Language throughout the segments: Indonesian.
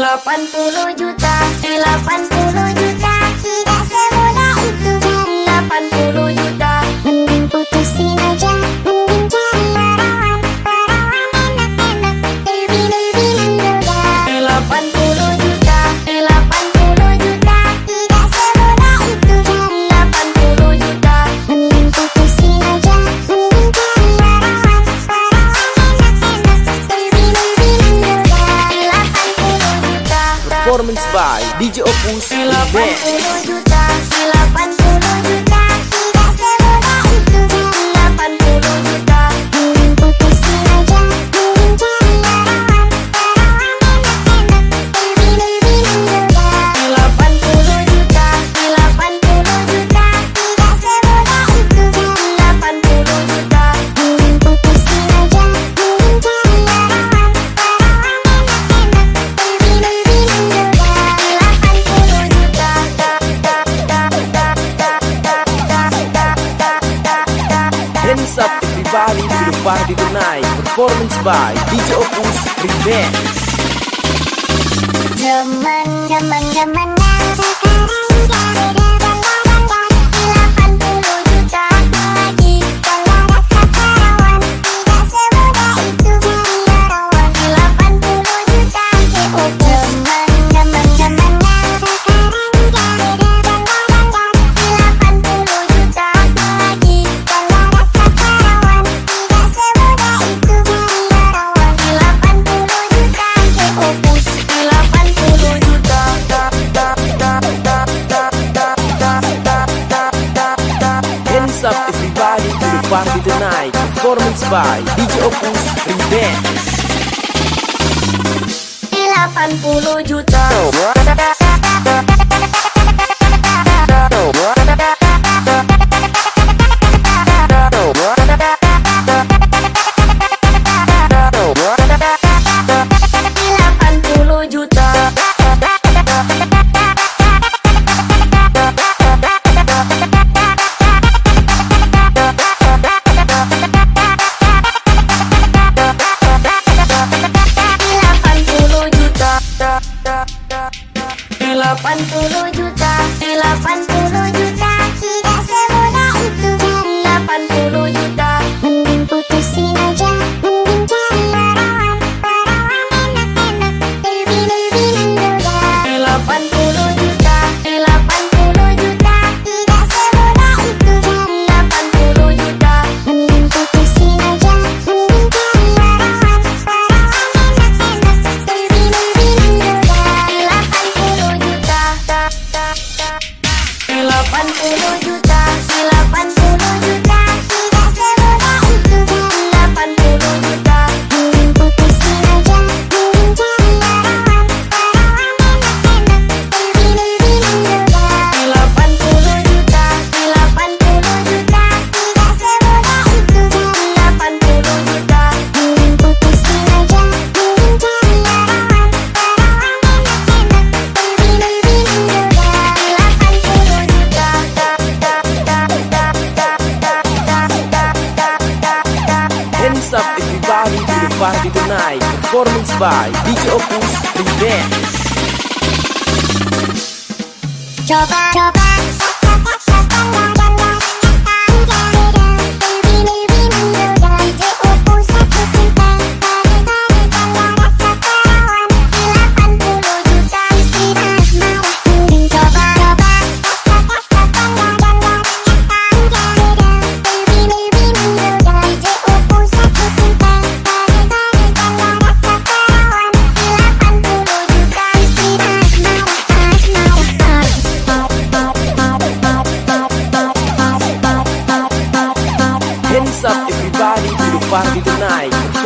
80 juta 80 juta. Silla. Party Tonight Performance by DJ Opus Remix Zaman, sekarang performance by DJ Opus Remix. 80 juta. Oh, 万夫莫 Party Tonight Performance by DJ Opus Revenge Coba, coba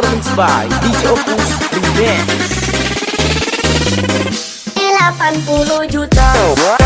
performance by DJ Opus Remix. 80 juta. Oh,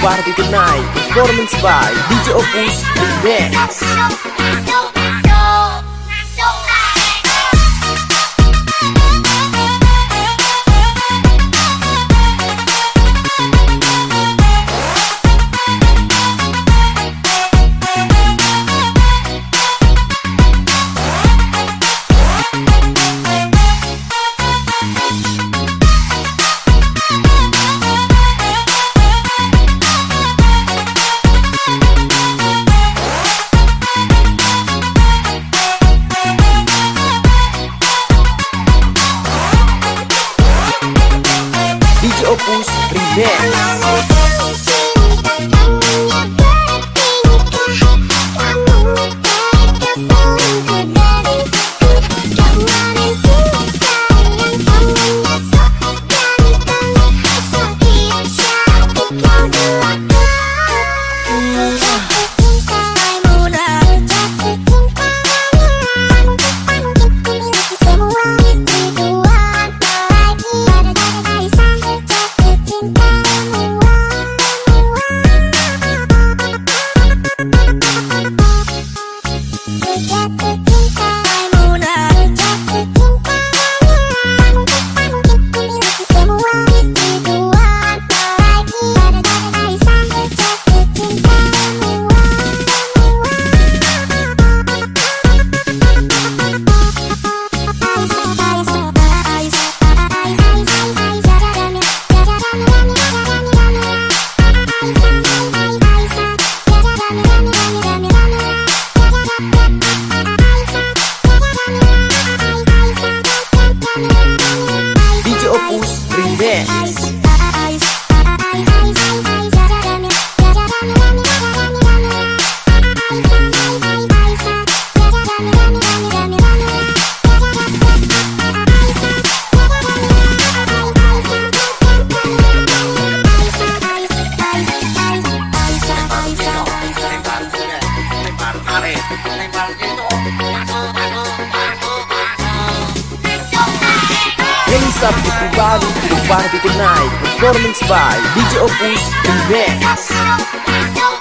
party tonight. Performance by DJ Opus Remix. DJ Campus Remix. The Night, Performance by DJ Opus Remix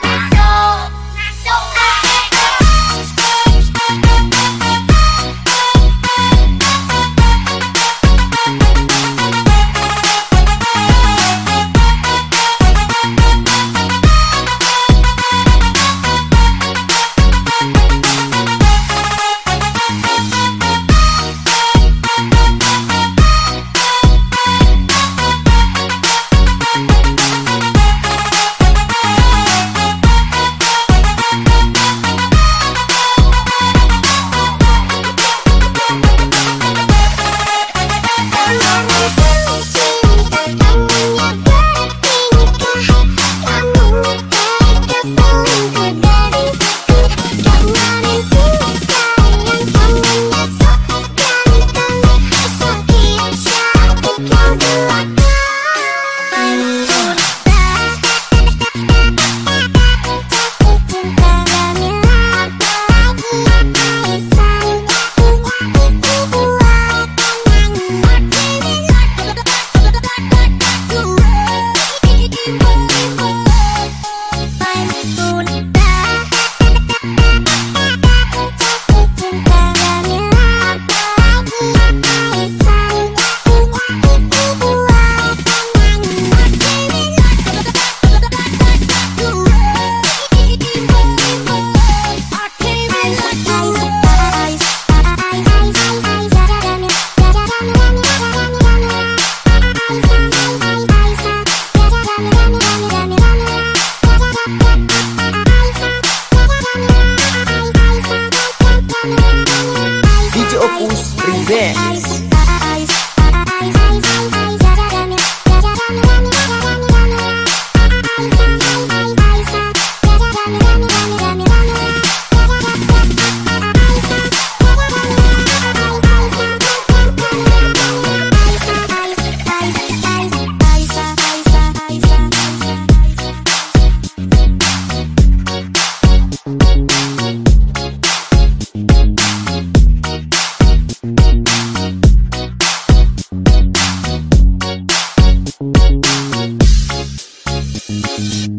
Thank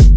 you.